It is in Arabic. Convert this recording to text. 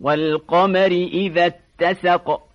والقمر إذا اتسق